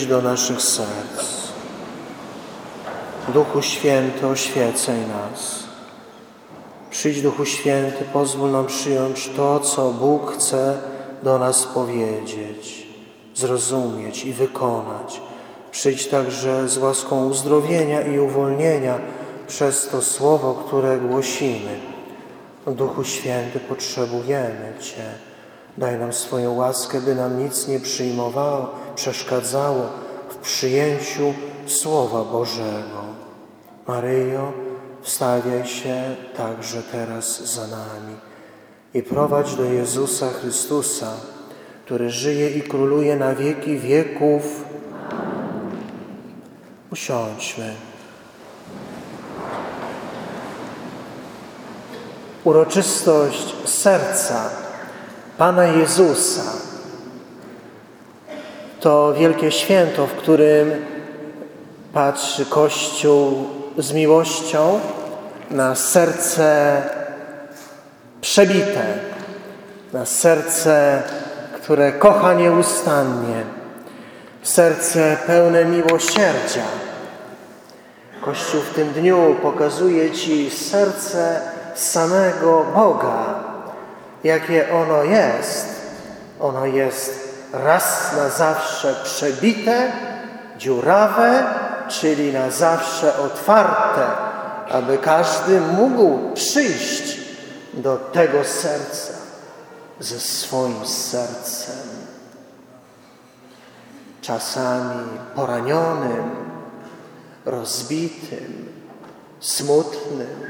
przyjdź do naszych serc. Duchu Święty, oświecaj nas. Przyjdź Duchu Święty, pozwól nam przyjąć to, co Bóg chce do nas powiedzieć, zrozumieć i wykonać. Przyjdź także z łaską uzdrowienia i uwolnienia przez to słowo, które głosimy. Duchu Święty, potrzebujemy Cię. Daj nam swoją łaskę, by nam nic nie przyjmowało, przeszkadzało w przyjęciu Słowa Bożego. Maryjo, wstawiaj się także teraz za nami i prowadź do Jezusa Chrystusa, który żyje i króluje na wieki wieków. Usiądźmy. Uroczystość serca Pana Jezusa to wielkie święto, w którym patrzy Kościół z miłością na serce przebite, na serce, które kocha nieustannie, serce pełne miłosierdzia. Kościół w tym dniu pokazuje Ci serce samego Boga, jakie ono jest. Ono jest raz na zawsze przebite, dziurawe, czyli na zawsze otwarte, aby każdy mógł przyjść do tego serca ze swoim sercem. Czasami poranionym, rozbitym, smutnym,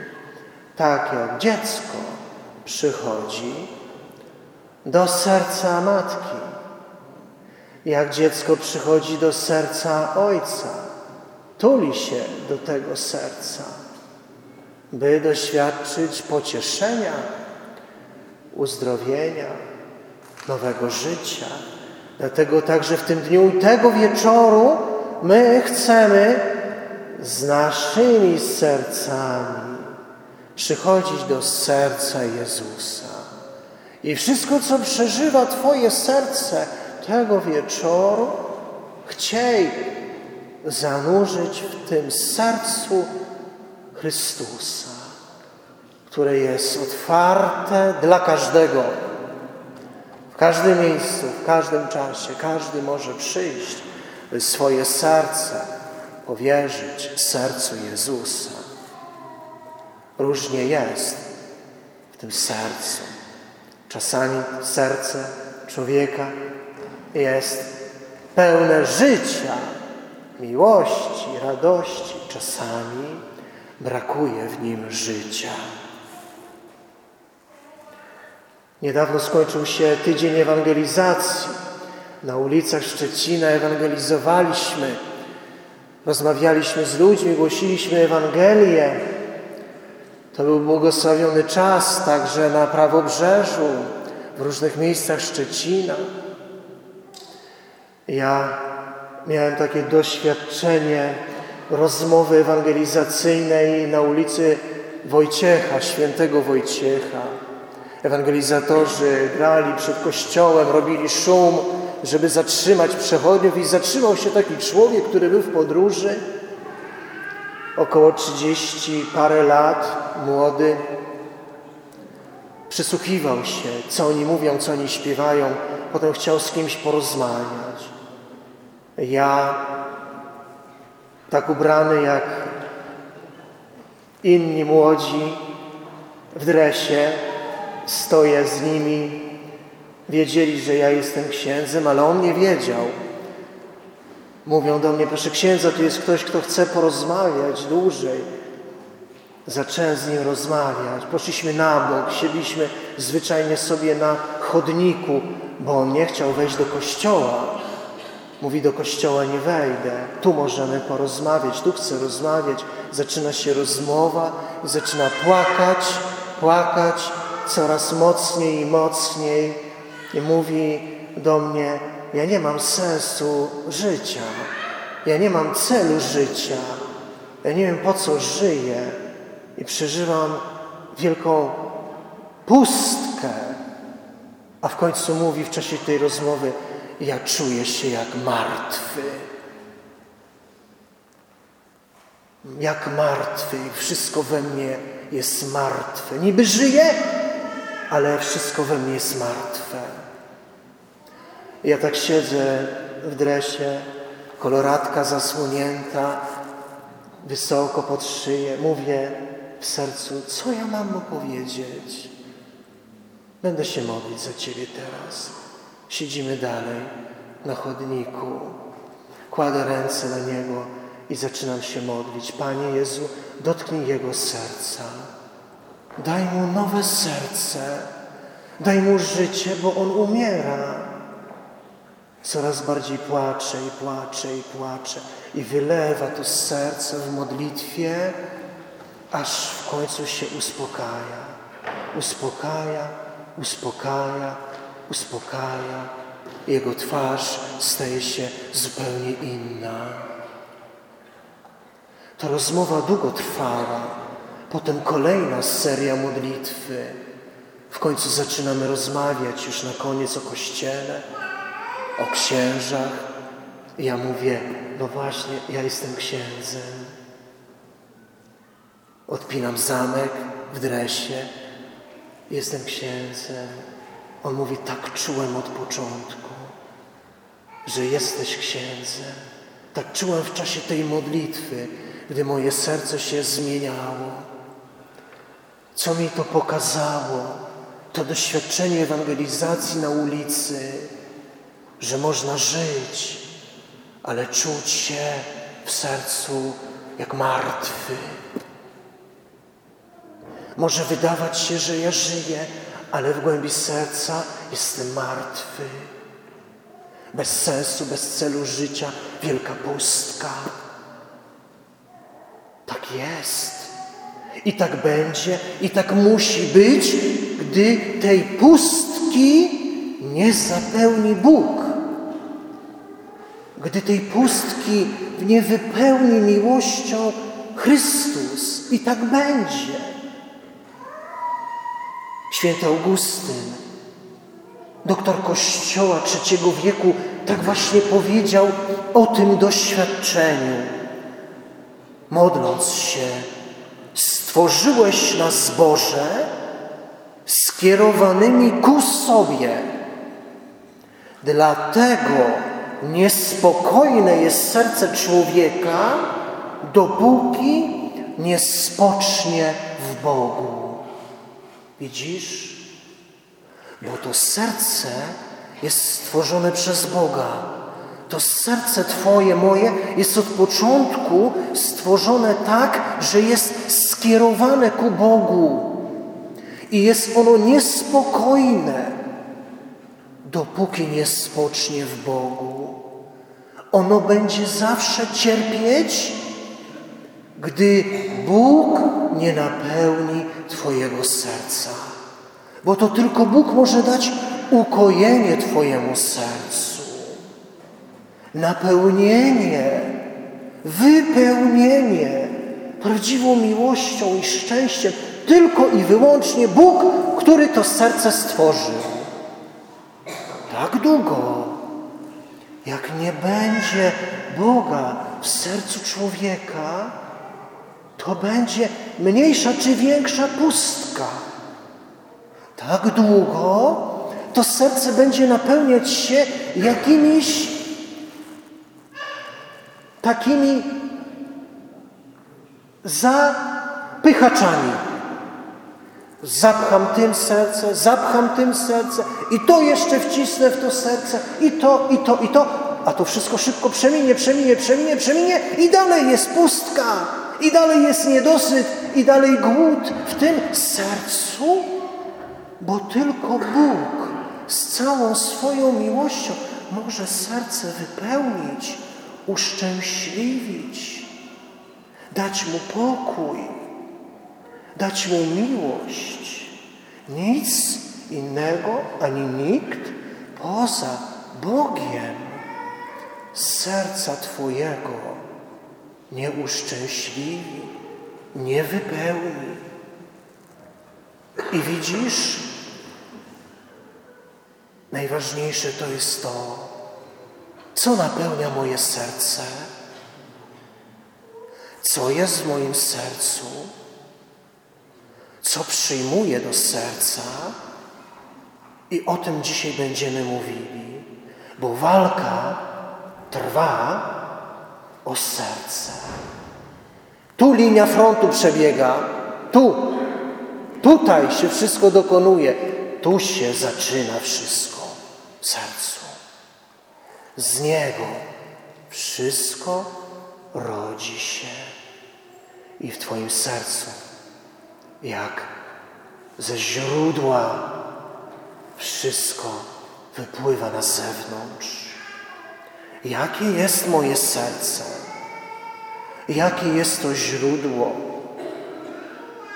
tak jak dziecko przychodzi do serca matki, jak dziecko przychodzi do serca ojca, tuli się do tego serca, by doświadczyć pocieszenia, uzdrowienia, nowego życia. Dlatego także w tym dniu tego wieczoru my chcemy z naszymi sercami przychodzić do serca Jezusa. I wszystko, co przeżywa Twoje serce tego wieczoru, chciej zanurzyć w tym sercu Chrystusa, które jest otwarte dla każdego. W każdym miejscu, w każdym czasie, każdy może przyjść, swoje serce powierzyć sercu Jezusa. Różnie jest w tym sercu. Czasami serce człowieka jest pełne życia, miłości, radości. Czasami brakuje w nim życia. Niedawno skończył się tydzień ewangelizacji. Na ulicach Szczecina ewangelizowaliśmy, rozmawialiśmy z ludźmi, głosiliśmy Ewangelię. To był błogosławiony czas także na prawobrzeżu, w różnych miejscach Szczecina. Ja miałem takie doświadczenie rozmowy ewangelizacyjnej na ulicy Wojciecha, świętego Wojciecha. Ewangelizatorzy grali przed kościołem, robili szum, żeby zatrzymać przechodniów i zatrzymał się taki człowiek, który był w podróży, około 30 parę lat, młody. Przysłuchiwał się, co oni mówią, co oni śpiewają. Potem chciał z kimś porozmawiać. Ja, tak ubrany jak inni młodzi w dresie, stoję z nimi. Wiedzieli, że ja jestem księdzem, ale on nie wiedział. Mówią do mnie, proszę księdza, tu jest ktoś, kto chce porozmawiać dłużej. Zacząłem z nim rozmawiać. Poszliśmy na bok, siedliśmy zwyczajnie sobie na chodniku, bo on nie chciał wejść do kościoła. Mówi, do kościoła nie wejdę, tu możemy porozmawiać, tu chcę rozmawiać. Zaczyna się rozmowa i zaczyna płakać, płakać coraz mocniej i mocniej. I mówi do mnie, ja nie mam sensu życia, ja nie mam celu życia, ja nie wiem po co żyję i przeżywam wielką pustkę. A w końcu mówi w czasie tej rozmowy, ja czuję się jak martwy. Jak martwy i wszystko we mnie jest martwe. Niby żyję, ale wszystko we mnie jest martwe. Ja tak siedzę w dresie, koloratka zasłonięta, wysoko pod szyję. Mówię w sercu, co ja mam mu powiedzieć? Będę się modlić za Ciebie teraz. Siedzimy dalej na chodniku. Kładę ręce na Niego i zaczynam się modlić. Panie Jezu, dotknij Jego serca. Daj Mu nowe serce. Daj Mu życie, bo On umiera. Coraz bardziej płacze i płacze i płacze i wylewa to serce w modlitwie, aż w końcu się uspokaja. Uspokaja, uspokaja, uspokaja. Jego twarz staje się zupełnie inna. Ta rozmowa długo trwała, potem kolejna seria modlitwy. W końcu zaczynamy rozmawiać już na koniec o Kościele, o księżach. I ja mówię, no właśnie, ja jestem księdzem. Odpinam zamek w dresie, jestem księdzem. On mówi, tak czułem od początku, że jesteś księdzem. Tak czułem w czasie tej modlitwy, gdy moje serce się zmieniało. Co mi to pokazało? To doświadczenie ewangelizacji na ulicy, że można żyć, ale czuć się w sercu jak martwy. Może wydawać się, że ja żyję, ale w głębi serca jestem martwy. Bez sensu, bez celu życia, wielka pustka. Tak jest. I tak będzie, i tak musi być, gdy tej pustki nie zapełni Bóg. Gdy tej pustki nie wypełni miłością Chrystus. I tak będzie. Święty Augustyn, doktor Kościoła III wieku, tak właśnie powiedział o tym doświadczeniu. Modląc się, stworzyłeś nas Boże skierowanymi ku sobie. Dlatego niespokojne jest serce człowieka, dopóki nie spocznie w Bogu. Widzisz? Bo to serce jest stworzone przez Boga. To serce Twoje, moje jest od początku stworzone tak, że jest skierowane ku Bogu. I jest ono niespokojne, dopóki nie spocznie w Bogu. Ono będzie zawsze cierpieć, gdy Bóg nie napełni Twojego serca. Bo to tylko Bóg może dać ukojenie Twojemu sercu, napełnienie, wypełnienie prawdziwą miłością i szczęściem. Tylko i wyłącznie Bóg, który to serce stworzył. Tak długo, jak nie będzie Boga w sercu człowieka, to będzie mniejsza czy większa pustka. Tak długo to serce będzie napełniać się jakimiś takimi zapychaczami. Zapcham tym serce, zapcham tym serce i to jeszcze wcisnę w to serce i to, i to, i to, a to wszystko szybko przeminie, przeminie, przeminie, przeminie i dalej jest pustka. I dalej jest niedosyt, i dalej głód w tym sercu, bo tylko Bóg z całą swoją miłością może serce wypełnić, uszczęśliwić, dać mu pokój, dać mu miłość. Nic innego ani nikt poza Bogiem serca Twojego nie uszczęśliwi, nie wypełni. I widzisz, najważniejsze to jest to, co napełnia moje serce. co jest w moim sercu, co przyjmuję do serca i o tym dzisiaj będziemy mówili, bo walka trwa o serce. Tu linia frontu przebiega, tu, tutaj się wszystko dokonuje, tu się zaczyna wszystko w sercu. Z niego wszystko rodzi się i w Twoim sercu, jak ze źródła, wszystko wypływa na zewnątrz. Jakie jest moje serce? Jakie jest to źródło?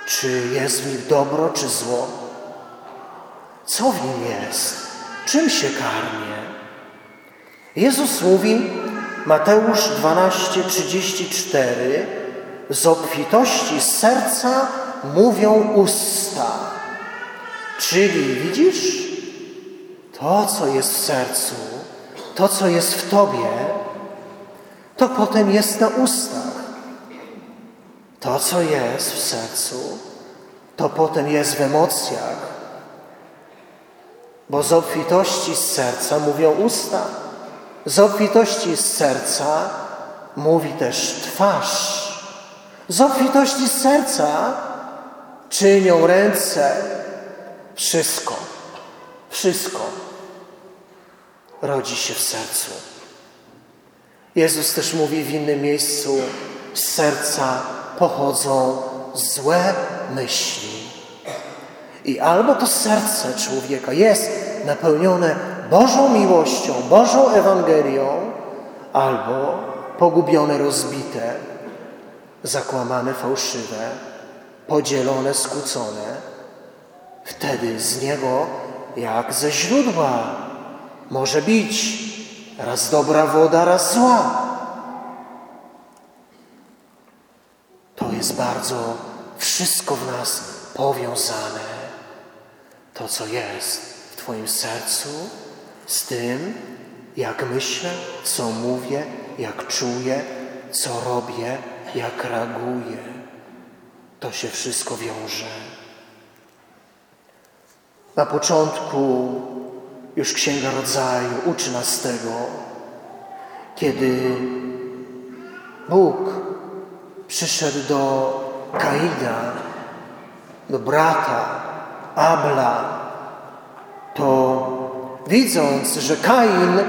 Czy jest w nim dobro, czy zło? Co w nim jest? Czym się karmię? Jezus mówi, Mateusz 12:34 z obfitości serca mówią usta. Czyli widzisz, to co jest w sercu, to co jest w tobie, to potem jest na ustach. To co jest w sercu, to potem jest w emocjach. Bo z obfitości z serca mówią usta. Z obfitości z serca mówi też twarz. Z obfitości z serca czynią ręce. Wszystko, wszystko rodzi się w sercu. Jezus też mówi w innym miejscu: z serca pochodzą złe myśli. I albo to serce człowieka jest napełnione Bożą miłością, Bożą Ewangelią, albo pogubione, rozbite, zakłamane, fałszywe, podzielone, skłócone. Wtedy z niego, jak ze źródła, może być raz dobra woda, raz zła. To jest bardzo wszystko w nas powiązane. To, co jest w Twoim sercu, z tym, jak myślę, co mówię, jak czuję, co robię, jak reaguję. To się wszystko wiąże. Na początku już Księga Rodzaju uczy nas tego, kiedy Bóg przyszedł do Kaina, do brata Abla, to widząc, że Kain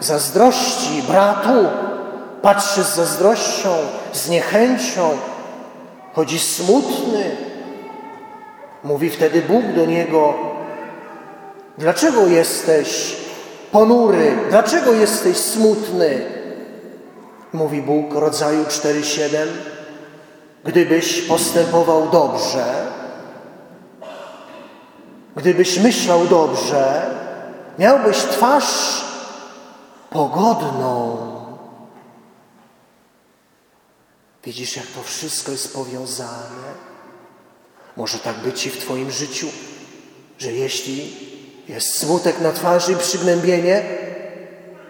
zazdrości bratu, patrzy z zazdrością, z niechęcią, chodzi smutny, mówi wtedy Bóg do niego, Dlaczego jesteś ponury? Dlaczego jesteś smutny? Mówi Bóg, rodzaju 4:7. Gdybyś postępował dobrze, gdybyś myślał dobrze, miałbyś twarz pogodną. Widzisz, jak to wszystko jest powiązane? Może tak być i w Twoim życiu, że jeśli jest smutek na twarzy i przygnębienie,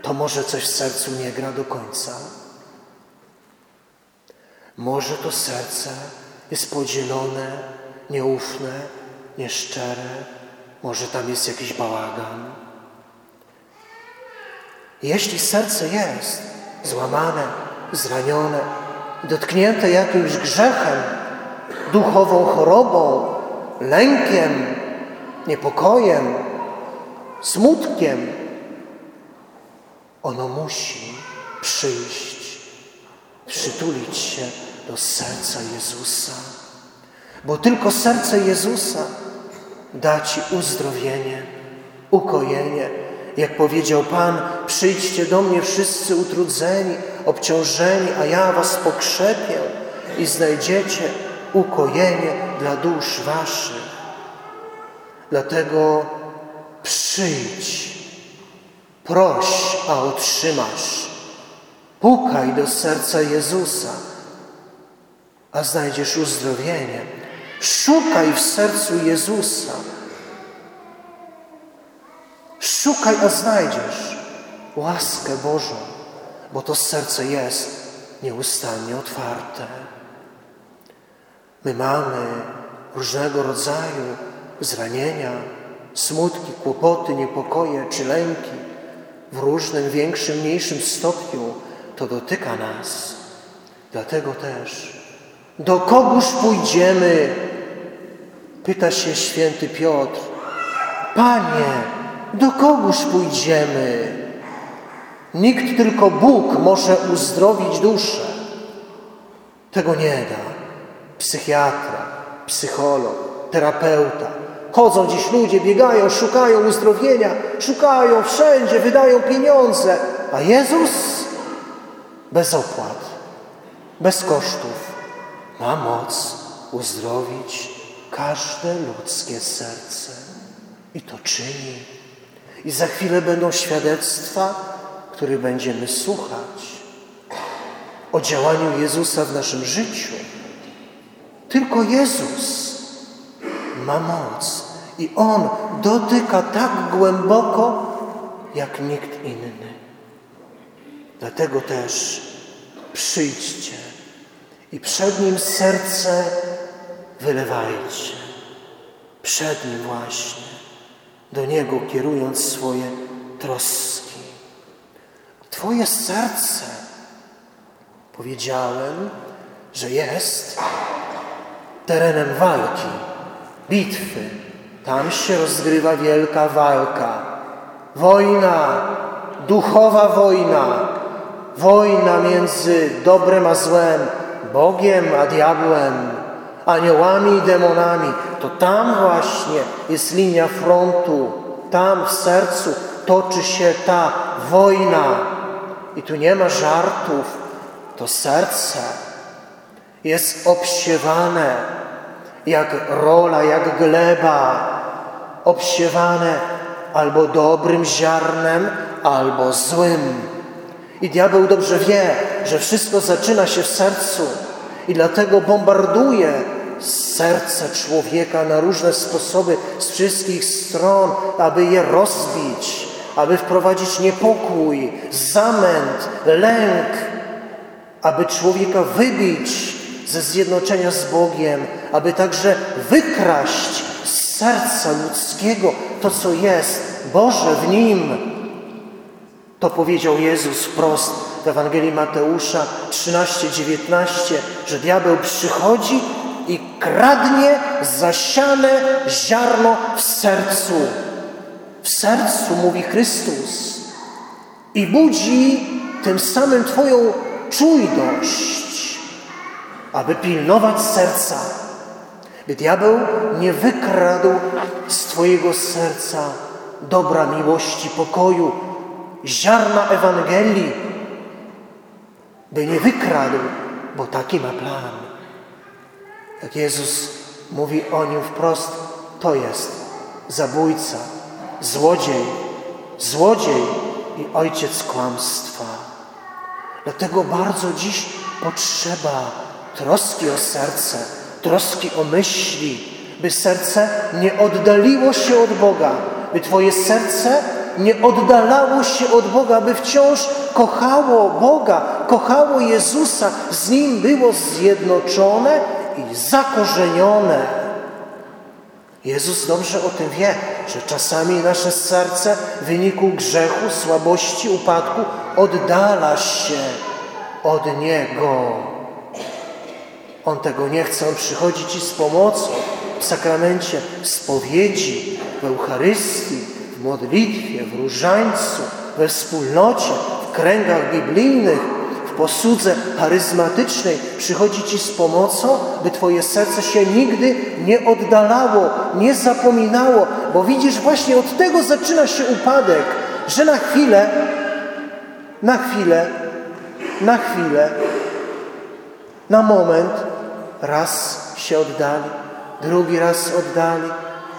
to może coś w sercu nie gra do końca. Może to serce jest podzielone, nieufne, nieszczere, może tam jest jakiś bałagan. Jeśli serce jest złamane, zranione, dotknięte jakimś grzechem, duchową chorobą, lękiem, niepokojem, smutkiem, ono musi przyjść, przytulić się do serca Jezusa. Bo tylko serce Jezusa da Ci uzdrowienie, ukojenie. Jak powiedział Pan, przyjdźcie do mnie wszyscy utrudzeni, obciążeni, a ja Was pokrzepię i znajdziecie ukojenie dla dusz Waszych. Dlatego Przyjdź, proś, a otrzymasz. Pukaj do serca Jezusa, a znajdziesz uzdrowienie. Szukaj w sercu Jezusa. Szukaj, a znajdziesz łaskę Bożą, bo to serce jest nieustannie otwarte. My mamy różnego rodzaju zranienia, smutki, kłopoty, niepokoje czy lęki w różnym, większym, mniejszym stopniu. To dotyka nas. Dlatego też, do kogóż pójdziemy? Pyta się święty Piotr. Panie, do kogóż pójdziemy? Nikt tylko Bóg może uzdrowić duszę. Tego nie da. Psychiatra, psycholog, terapeuta. Chodzą dziś ludzie, biegają, szukają uzdrowienia, szukają wszędzie, wydają pieniądze. A Jezus bez opłat, bez kosztów ma moc uzdrowić każde ludzkie serce. I to czyni. I za chwilę będą świadectwa, których będziemy słuchać o działaniu Jezusa w naszym życiu. Tylko Jezus ma moc i On dotyka tak głęboko, jak nikt inny. Dlatego też przyjdźcie i przed Nim serce wylewajcie. Przed Nim właśnie, do Niego kierując swoje troski. Twoje serce, powiedziałem, że jest terenem walki, bitwy. Tam się rozgrywa wielka walka. Wojna, duchowa wojna, wojna między dobrem a złem, Bogiem a diabłem, aniołami i demonami. To tam właśnie jest linia frontu, tam w sercu toczy się ta wojna. I tu nie ma żartów, to serce jest obsiewane jak rola, jak gleba, obsiewane albo dobrym ziarnem, albo złym. I diabeł dobrze wie, że wszystko zaczyna się w sercu i dlatego bombarduje serce człowieka na różne sposoby z wszystkich stron, aby je rozbić, aby wprowadzić niepokój, zamęt, lęk, aby człowieka wybić ze zjednoczenia z Bogiem, aby także wykraść z serca ludzkiego to, co jest Boże w nim. To powiedział Jezus wprost w Ewangelii Mateusza 13-19, że diabeł przychodzi i kradnie zasiane ziarno w sercu. W sercu, mówi Chrystus, i budzi tym samym Twoją czujność, aby pilnować serca, by diabeł nie wykradł z Twojego serca dobra, miłości, pokoju, ziarna Ewangelii, by nie wykradł, bo taki ma plan. Jak Jezus mówi o nim wprost, to jest zabójca, złodziej, złodziej i ojciec kłamstwa. Dlatego bardzo dziś potrzeba troski o serce, troski o myśli, by serce nie oddaliło się od Boga, by Twoje serce nie oddalało się od Boga, by wciąż kochało Boga, kochało Jezusa, z Nim było zjednoczone i zakorzenione. Jezus dobrze o tym wie, że czasami nasze serce w wyniku grzechu, słabości, upadku oddala się od Niego. On tego nie chce, On przychodzi Ci z pomocą w sakramencie spowiedzi, w Eucharystii, w modlitwie, w różańcu, we wspólnocie, w kręgach biblijnych, w posłudze charyzmatycznej. Przychodzi Ci z pomocą, by Twoje serce się nigdy nie oddalało, nie zapominało, bo widzisz, właśnie od tego zaczyna się upadek, że na chwilę, na chwilę, na chwilę, na moment raz się oddali, drugi raz oddali,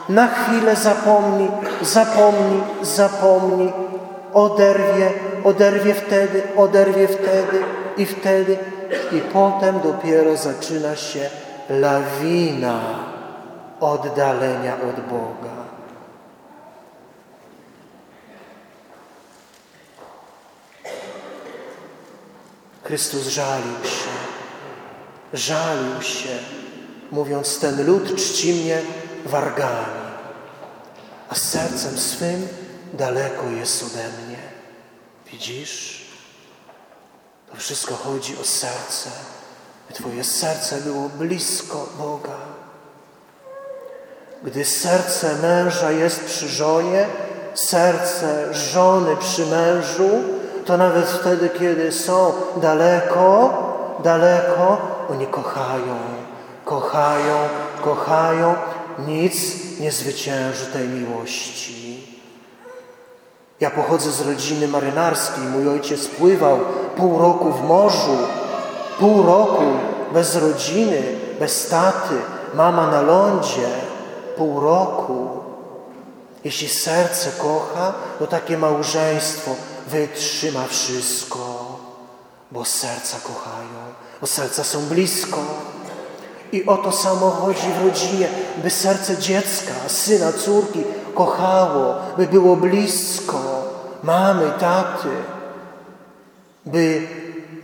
na chwilę zapomni, zapomni, zapomni, oderwie, oderwie wtedy, oderwie wtedy i wtedy. I potem dopiero zaczyna się lawina oddalenia od Boga. Chrystus żalił się, żalił się, mówiąc, ten lud czci mnie wargami, a sercem swym daleko jest ode mnie. Widzisz? To wszystko chodzi o serce, Twoje serce było blisko Boga. Gdy serce męża jest przy żonie, serce żony przy mężu, to nawet wtedy, kiedy są daleko, daleko, oni kochają, kochają, kochają. Nic nie zwycięży tej miłości. Ja pochodzę z rodziny marynarskiej. Mój ojciec pływał pół roku w morzu, pół roku bez rodziny, bez taty, mama na lądzie, pół roku. Jeśli serce kocha, to takie małżeństwo wytrzyma wszystko, bo serca kochają, bo serca są blisko. I o to samo chodzi w rodzinie, by serce dziecka, syna, córki kochało, by było blisko mamy, taty, by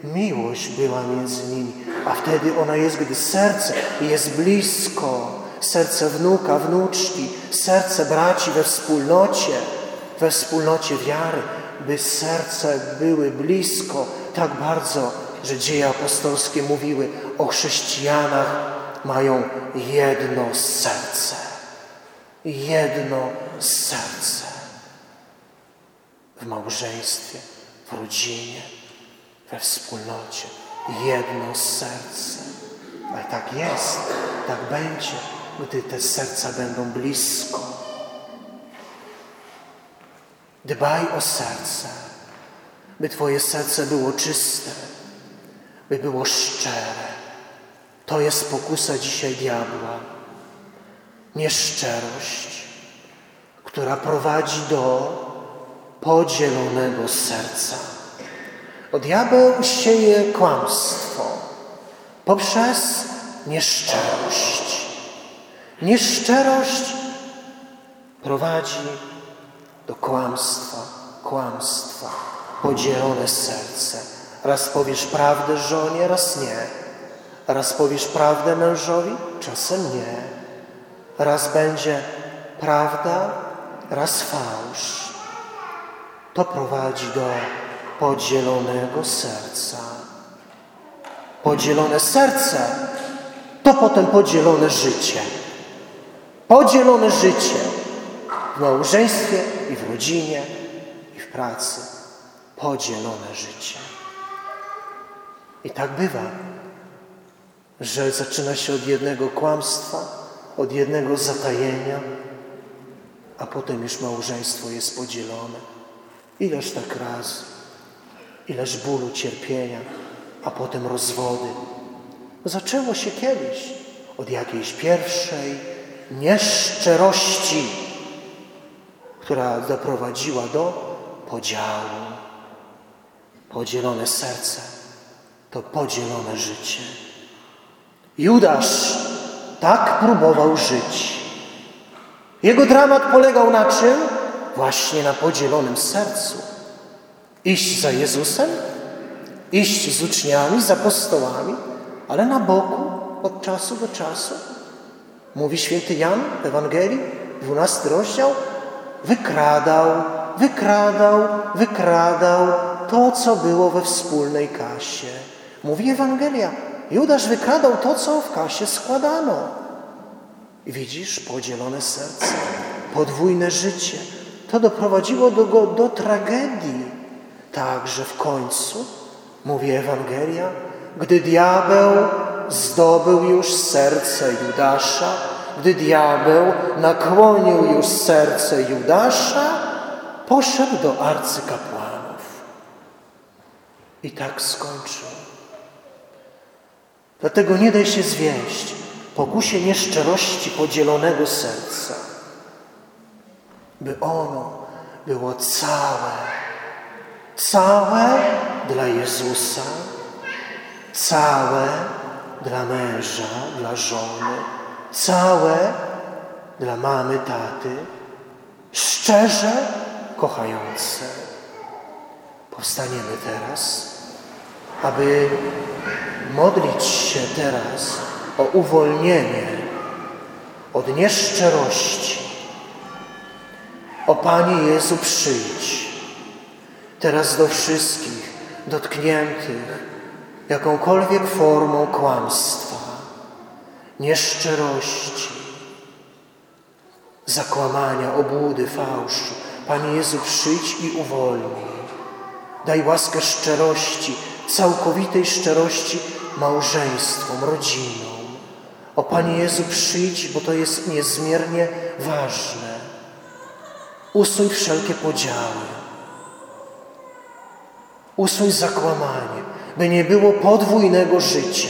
miłość była między nimi. A wtedy ona jest, gdy serce jest blisko, serce wnuka, wnuczki, serce braci we wspólnocie, we wspólnocie wiary, by serce były blisko tak bardzo, że dzieje apostolskie mówiły o chrześcijanach mają jedno serce. Jedno serce. W małżeństwie, w rodzinie, we wspólnocie. Jedno serce. Ale tak jest, tak będzie, gdy te serca będą blisko. Dbaj o serce, by Twoje serce było czyste, by było szczere. To jest pokusa dzisiaj diabła. Nieszczerość, która prowadzi do podzielonego serca. O diabeł sieje kłamstwo poprzez nieszczerość. Nieszczerość prowadzi do kłamstwa, kłamstwa, podzielone serce. Raz powiesz prawdę żonie, raz nie. Raz powiesz prawdę mężowi, czasem nie. Raz będzie prawda, raz fałsz. To prowadzi do podzielonego serca. Podzielone serce to potem podzielone życie. Podzielone życie w małżeństwie i w rodzinie i w pracy. Podzielone życie. I tak bywa, że zaczyna się od jednego kłamstwa, od jednego zatajenia, a potem już małżeństwo jest podzielone. Ileż tak razy, ileż bólu, cierpienia, a potem rozwody. Zaczęło się kiedyś od jakiejś pierwszej nieszczerości, która doprowadziła do podziału. Podzielone serce to podzielone życie. Judasz tak próbował żyć. Jego dramat polegał na czym? Właśnie na podzielonym sercu. Iść za Jezusem, iść z uczniami, z apostołami, ale na boku od czasu do czasu. Mówi święty Jan w Ewangelii, 12 rozdział, wykradał, wykradał, wykradał to, co było we wspólnej kasie. Mówi Ewangelia, Judasz wykradał to, co w kasie składano. I widzisz, podzielone serce, podwójne życie. To doprowadziło do, go, do tragedii. Także w końcu, mówi Ewangelia, gdy diabeł zdobył już serce Judasza, gdy diabeł nakłonił już serce Judasza, poszedł do arcykapłanów. I tak skończył. Dlatego nie daj się zwieść pokusie nieszczerości podzielonego serca, by ono było całe, całe dla Jezusa, całe dla męża, dla żony, całe dla mamy, taty, szczerze kochające. Powstaniemy teraz, aby modlić się teraz o uwolnienie od nieszczerości. O Panie Jezu, przyjdź teraz do wszystkich dotkniętych jakąkolwiek formą kłamstwa, nieszczerości, zakłamania, obłudy, fałszu. Panie Jezu, przyjdź i uwolnij. Daj łaskę szczerości, całkowitej szczerości małżeństwom, rodzinom. O Panie Jezu, przyjdź, bo to jest niezmiernie ważne. Usuń wszelkie podziały. Usuń zakłamanie, by nie było podwójnego życia.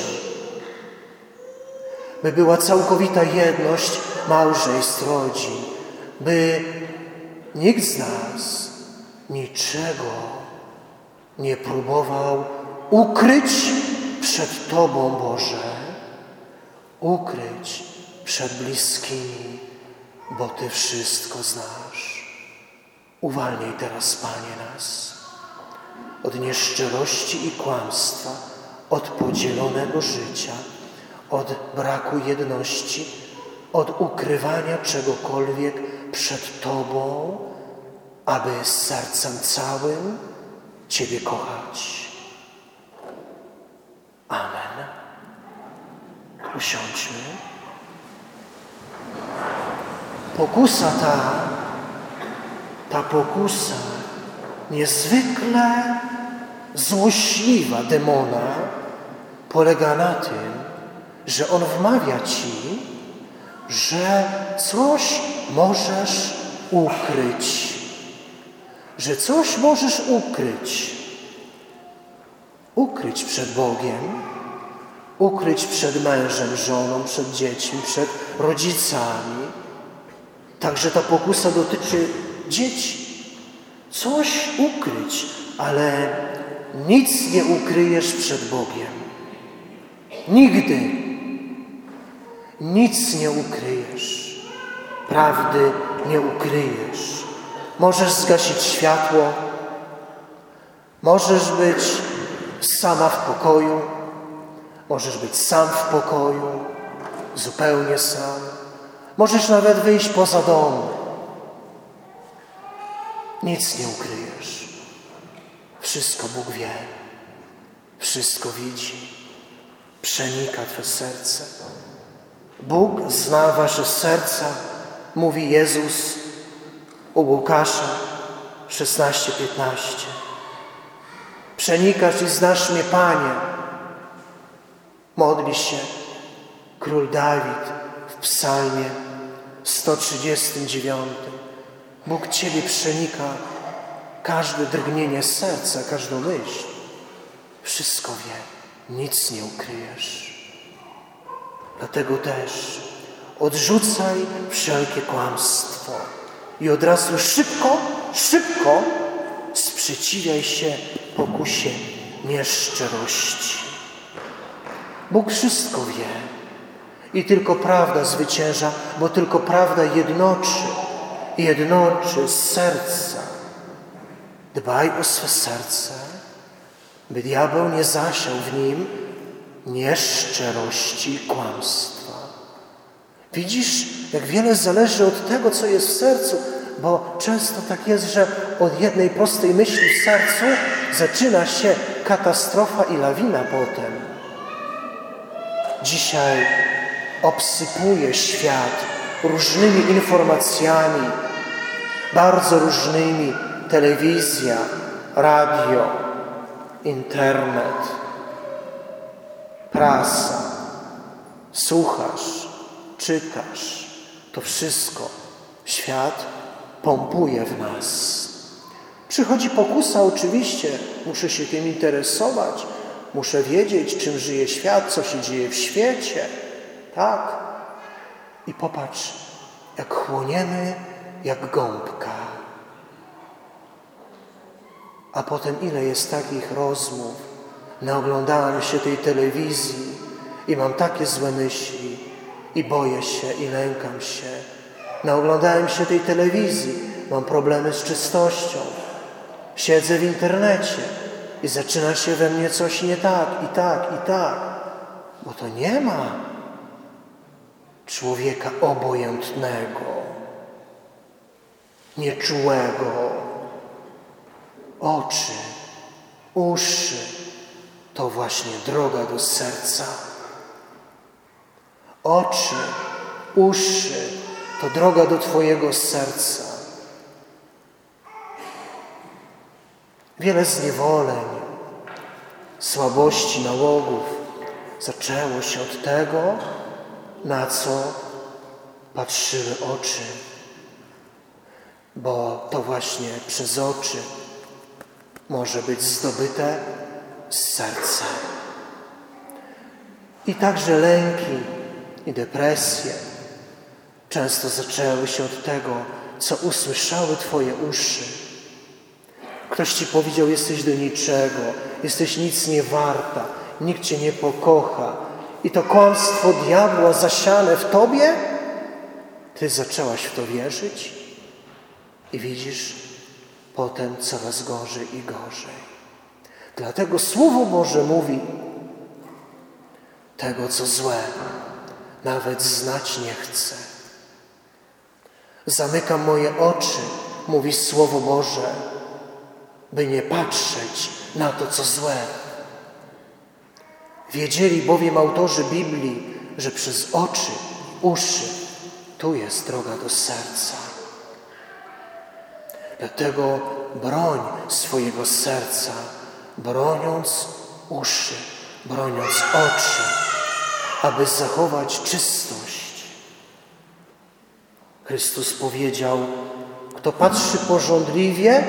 By była całkowita jedność małżeństw, rodzin. By nikt z nas niczego nie próbował ukryć przed Tobą, Boże, ukryć przed bliskimi, bo Ty wszystko znasz. Uwalnij teraz, Panie, nas od nieszczerości i kłamstwa, od podzielonego życia, od braku jedności, od ukrywania czegokolwiek przed Tobą, aby z sercem całym Ciebie kochać. Amen. Usiądźmy. Pokusa ta, ta pokusa niezwykle złośliwa demona polega na tym, że on wmawia ci, że coś możesz ukryć. Że coś możesz ukryć. Ukryć przed Bogiem, ukryć przed mężem, żoną, przed dziećmi, przed rodzicami. Także ta pokusa dotyczy dzieci. Coś ukryć, ale nic nie ukryjesz przed Bogiem. Nigdy. Nic nie ukryjesz. Prawdy nie ukryjesz. Możesz zgasić światło. Możesz być sama w pokoju. Możesz być sam w pokoju. Zupełnie sam. Możesz nawet wyjść poza dom. Nic nie ukryjesz. Wszystko Bóg wie, wszystko widzi, przenika Twe serce. Bóg zna Wasze serca, mówi Jezus u Łukasza 16-15. Przenikasz i znasz mnie, Panie. Modli się król Dawid w psalmie 139. Bóg Ciebie przenika każde drgnienie serca, każdą myśl. Wszystko wie, nic nie ukryjesz. Dlatego też odrzucaj wszelkie kłamstwo i od razu szybko, szybko sprzeciwiaj się pokusie nieszczerości. Bóg wszystko wie i tylko prawda zwycięża, bo tylko prawda jednoczy, jednoczy serca Dbaj o swe serce, by diabeł nie zasiał w nim nieszczerości i kłamstwa. Widzisz, jak wiele zależy od tego, co jest w sercu, bo często tak jest, że od jednej prostej myśli w sercu zaczyna się katastrofa i lawina potem. Dzisiaj obsypuje świat różnymi informacjami, bardzo różnymi, telewizja, radio, internet, prasa, słuchasz, czytasz, to wszystko świat pompuje w nas. Przychodzi pokusa, oczywiście, muszę się tym interesować, muszę wiedzieć, czym żyje świat, co się dzieje w świecie. Tak. I popatrz, jak chłoniemy jak gąbka. A potem ile jest takich rozmów. Naoglądałem się tej telewizji i mam takie złe myśli i boję się i lękam się. Naoglądałem się tej telewizji, mam problemy z czystością. Siedzę w internecie i zaczyna się we mnie coś nie tak, i tak, i tak. Bo to nie ma człowieka obojętnego, nieczułego. Oczy, uszy to właśnie droga do serca. Oczy, uszy to droga do Twojego serca. Wiele zniewoleń, słabości, nałogów zaczęło się od tego, na co patrzyły oczy, bo to właśnie przez oczy może być zdobyte z serca. I także lęki i depresje często zaczęły się od tego, co usłyszały Twoje uszy. Ktoś Ci powiedział, jesteś do niczego, jesteś nic nie warta, nikt Cię nie pokocha. I to kłamstwo diabła zasiane w Tobie, Ty zaczęłaś w to wierzyć i widzisz potem coraz gorzej i gorzej. Dlatego Słowo Boże mówi, tego co złe nawet znać nie chcę. Zamykam moje oczy, mówi Słowo Boże, by nie patrzeć na to, co złe. Wiedzieli bowiem autorzy Biblii, że przez oczy, uszy, tu jest droga do serca. Dlatego broń swojego serca, broniąc uszy, broniąc oczy, aby zachować czystość. Chrystus powiedział, kto patrzy porządliwie,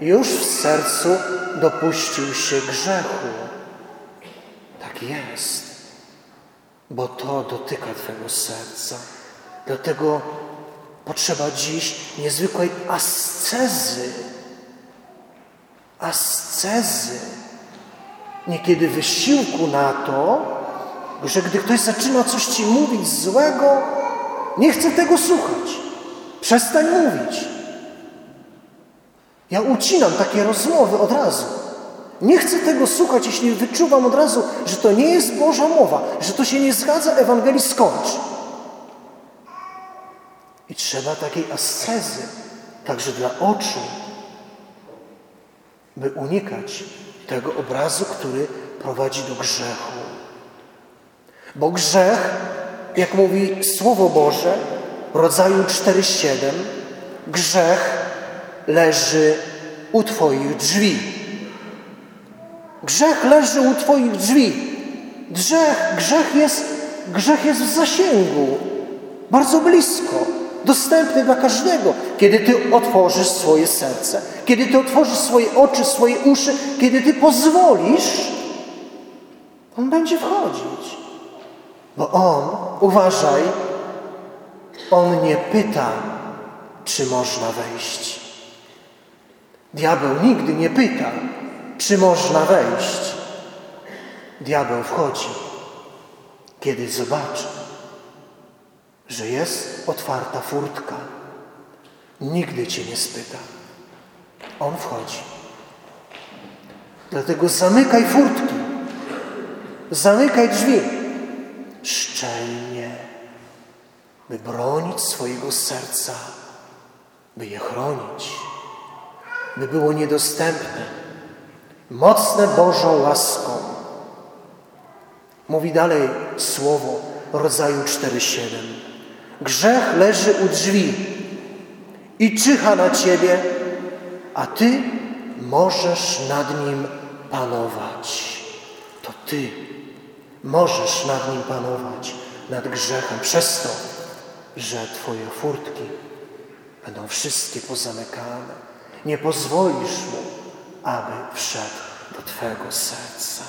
już w sercu dopuścił się grzechu. Tak jest, bo to dotyka Twojego serca. Dlatego potrzeba dziś niezwykłej ascezy. Ascezy. Niekiedy wysiłku na to, że gdy ktoś zaczyna coś Ci mówić złego, nie chcę tego słuchać. Przestań mówić. Ja ucinam takie rozmowy od razu. Nie chcę tego słuchać, jeśli wyczuwam od razu, że to nie jest Boża mowa, że to się nie zgadza, Ewangelii skończ. I trzeba takiej ascezy, także dla oczu, by unikać tego obrazu, który prowadzi do grzechu. Bo grzech, jak mówi Słowo Boże, rodzaju 4,7, grzech leży u Twoich drzwi. Grzech leży u Twoich drzwi. Grzech, grzech, jest, grzech jest w zasięgu, bardzo blisko, dostępny dla każdego. Kiedy Ty otworzysz swoje serce, kiedy Ty otworzysz swoje oczy, swoje uszy, kiedy Ty pozwolisz, On będzie wchodzić. Bo On, uważaj, On nie pyta, czy można wejść. Diabeł nigdy nie pyta, czy można wejść. Diabeł wchodzi, kiedy zobaczy, że jest otwarta furtka. Nigdy cię nie spyta. On wchodzi. Dlatego zamykaj furtki, zamykaj drzwi szczelnie, by bronić swojego serca, by je chronić by było niedostępne, mocne Bożą łaską. Mówi dalej słowo rodzaju 4:7. Grzech leży u drzwi i czyha na ciebie, a ty możesz nad nim panować. To ty możesz nad nim panować, nad grzechem, przez to, że twoje furtki będą wszystkie pozamykane. Nie pozwolisz mu, aby wszedł do Twego serca.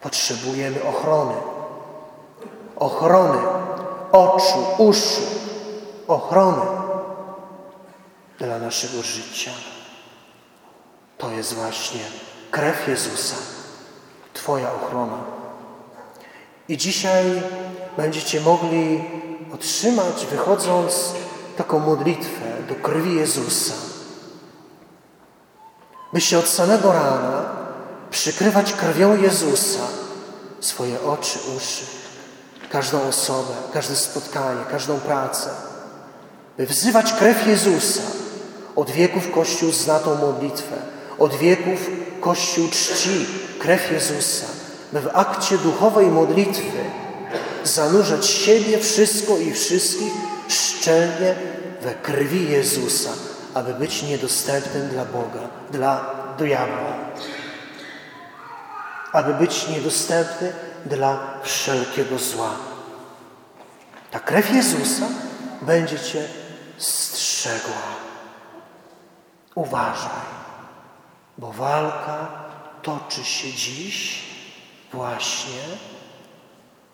Potrzebujemy ochrony. Ochrony oczu, uszu, ochrony dla naszego życia. To jest właśnie krew Jezusa, Twoja ochrona. I dzisiaj będziecie mogli otrzymać, wychodząc taką modlitwę do krwi Jezusa. by się od samego rana przykrywać krwią Jezusa swoje oczy, uszy, każdą osobę, każde spotkanie, każdą pracę, by wzywać krew Jezusa. Od wieków Kościół zna tą modlitwę, od wieków Kościół czci krew Jezusa, by w akcie duchowej modlitwy zanurzać siebie, wszystko i wszystkich szczelnie we krwi Jezusa, aby być niedostępnym dla Boga, dla diabła, aby być niedostępny dla wszelkiego zła. Ta krew Jezusa będzie Cię strzegła. Uważaj, bo walka toczy się dziś właśnie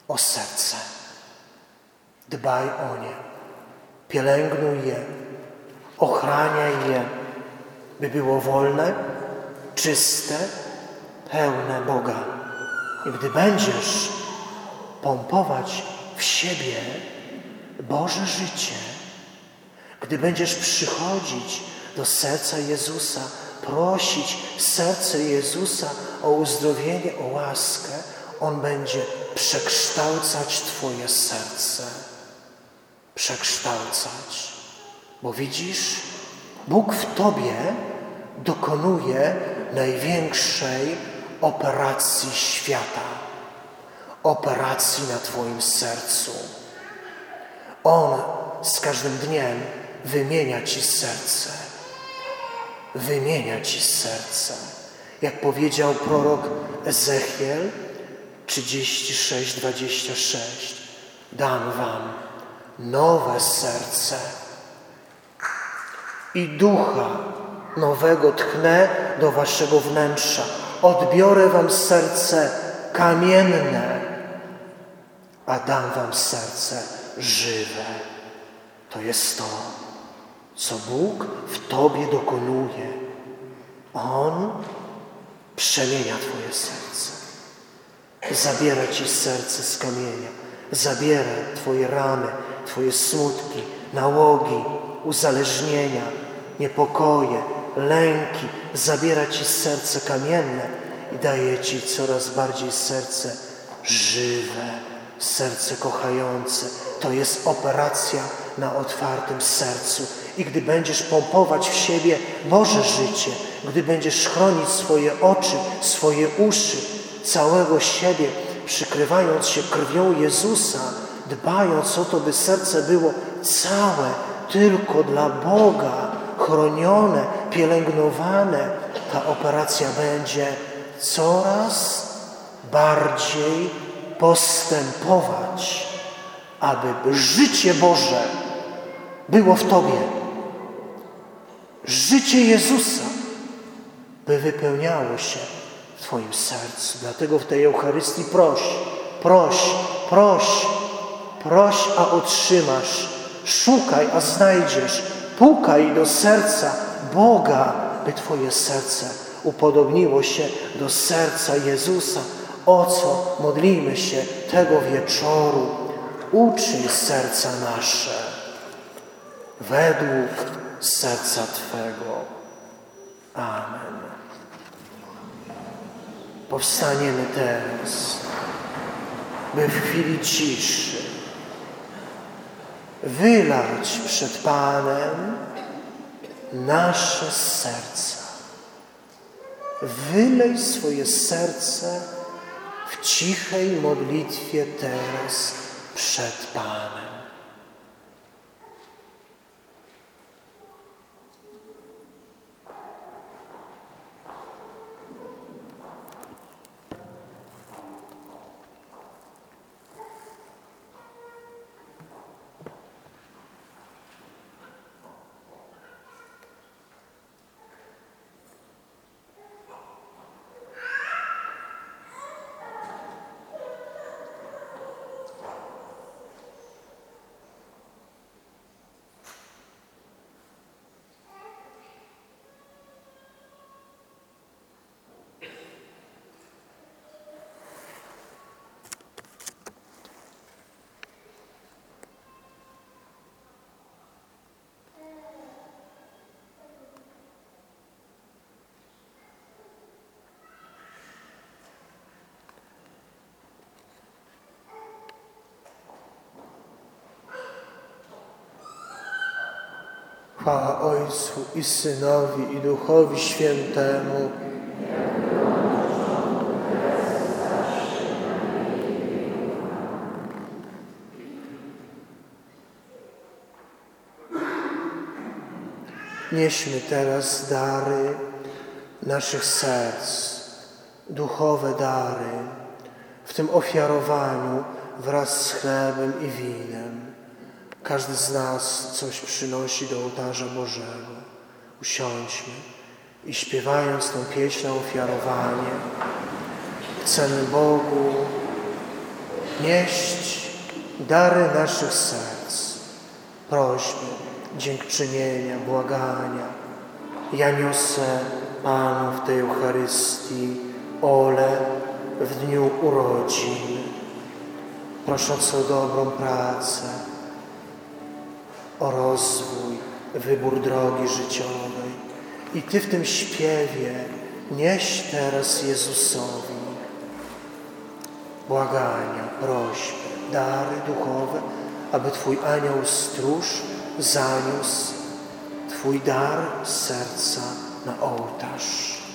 o serce. Dbaj o nie, pielęgnuj je, ochraniaj je, by było wolne, czyste, pełne Boga. I gdy będziesz pompować w siebie Boże życie, gdy będziesz przychodzić do serca Jezusa, prosić serce Jezusa o uzdrowienie, o łaskę, On będzie przekształcać Twoje serce. Przekształcać. Bo widzisz, Bóg w Tobie dokonuje największej operacji świata. Operacji na Twoim sercu. On z każdym dniem wymienia Ci serce. Wymienia Ci serce. Jak powiedział prorok Ezechiel 36, 26. Dam Wam nowe serce i ducha nowego tchnę do Waszego wnętrza. Odbiorę Wam serce kamienne, a dam Wam serce żywe. To jest to, co Bóg w Tobie dokonuje. On przemienia Twoje serce. Zabiera Ci serce z kamienia. Zabiera Twoje rany, Twoje smutki, nałogi, uzależnienia, niepokoje, lęki. Zabiera Ci serce kamienne i daje Ci coraz bardziej serce żywe, serce kochające. To jest operacja na otwartym sercu. I gdy będziesz pompować w siebie Boże życie, gdy będziesz chronić swoje oczy, swoje uszy, całego siebie, przykrywając się krwią Jezusa, dbając o to, by serce było całe tylko dla Boga, chronione, pielęgnowane, ta operacja będzie coraz bardziej postępować, aby życie Boże było w Tobie. Życie Jezusa, by wypełniało się w Twoim sercu. Dlatego w tej Eucharystii proś, proś, proś, proś, a otrzymasz. Szukaj, a znajdziesz. Pukaj do serca Boga, by Twoje serce upodobniło się do serca Jezusa. O co modlimy się tego wieczoru? Uczyń serca nasze według serca Twego. Amen. Powstaniemy teraz, by w chwili ciszy wylać przed Panem nasze serca. Wylej swoje serce w cichej modlitwie teraz przed Panem. Chwała Ojcu i Synowi i Duchowi Świętemu. Nieśmy teraz dary naszych serc, duchowe dary, w tym ofiarowaniu wraz z chlebem i winem. Każdy z nas coś przynosi do ołtarza Bożego. Usiądźmy i śpiewając tą pieśń na ofiarowanie, chcemy Bogu nieść dary naszych serc, prośby, dziękczynienia, błagania. Ja niosę Panu w tej Eucharystii ole w dniu urodzin, prosząc o dobrą pracę, o rozwój, wybór drogi życiowej. I Ty w tym śpiewie nieś teraz Jezusowi błagania, prośby, dary duchowe, aby Twój anioł stróż zaniósł Twój dar serca na ołtarz.